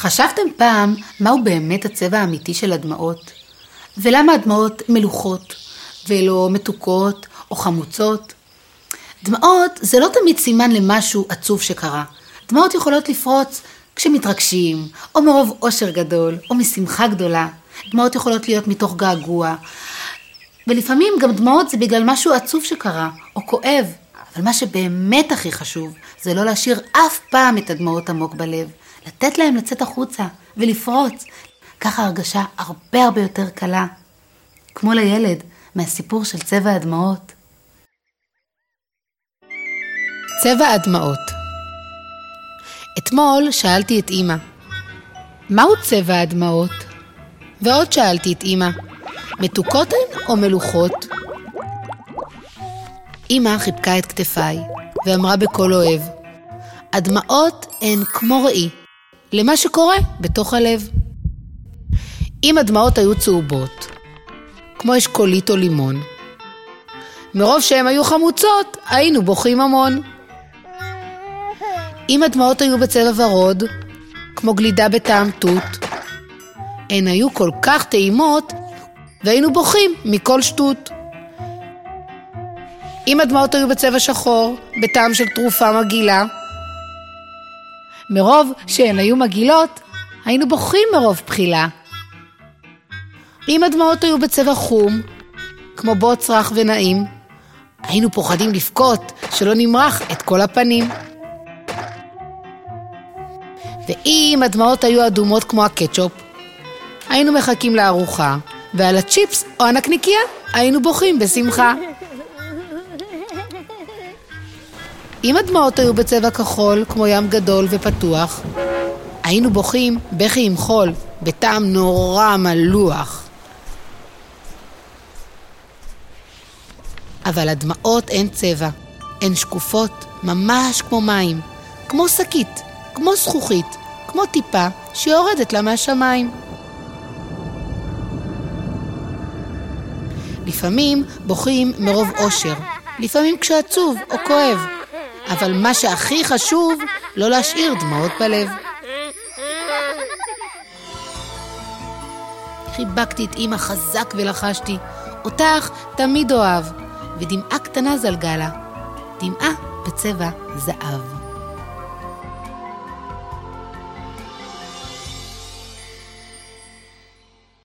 חשבתם פעם מהו באמת הצבע האמיתי של הדמעות? ולמה הדמעות מלוכות, ולא מתוקות או חמוצות? דמעות זה לא תמיד סימן למשהו עצוב שקרה. דמעות יכולות לפרוץ כשמתרגשים, או מרוב אושר גדול, או משמחה גדולה. דמעות יכולות להיות מתוך געגוע. ולפעמים גם דמעות זה בגלל משהו עצוב שקרה, או כואב. אבל מה שבאמת הכי חשוב, זה לא להשאיר אף פעם את הדמעות עמוק בלב. לתת להם לצאת החוצה ולפרוץ. ככה הרגשה הרבה הרבה יותר קלה. כמו לילד מהסיפור של צבע הדמעות. צבע הדמעות אתמול שאלתי את אמא, מהו צבע הדמעות? ועוד שאלתי את אמא, מתוקות הן או מלוכות? אמא חיבקה את כתפיי ואמרה בקול אוהב, הדמעות הן כמו ראי, למה שקורה בתוך הלב. אם הדמעות היו צהובות, כמו אשכולית או לימון, מרוב שהן היו חמוצות, היינו בוכים המון. אם הדמעות היו בצבע ורוד, כמו גלידה בטעם תות, הן היו כל כך טעימות, והיינו בוכים מכל שטות. אם הדמעות היו בצבע שחור, בטעם של תרופה מגעילה, מרוב שהן היו מגעילות, היינו בוכים מרוב בחילה. אם הדמעות היו בצבע חום, כמו בוץ רך ונעים, היינו פוחדים לבכות שלא נמרח את כל הפנים. ואם הדמעות היו אדומות כמו הקטשופ, היינו מחכים לארוחה, ועל הצ'יפס או הנקניקיה היינו בוכים בשמחה. אם הדמעות היו בצבע כחול, כמו ים גדול ופתוח, היינו בוכים בכי עם חול, בטעם נורא מלוח. אבל הדמעות אין צבע, הן שקופות, ממש כמו מים, כמו שקית, כמו זכוכית, כמו טיפה שיורדת לה מהשמיים. לפעמים בוכים מרוב אושר, לפעמים כשעצוב או כואב. אבל מה שהכי חשוב, לא להשאיר דמעות בלב. חיבקתי את אמא חזק ולחשתי, אותך תמיד אוהב, ודמעה קטנה זלגה לה, דמעה בצבע זהב.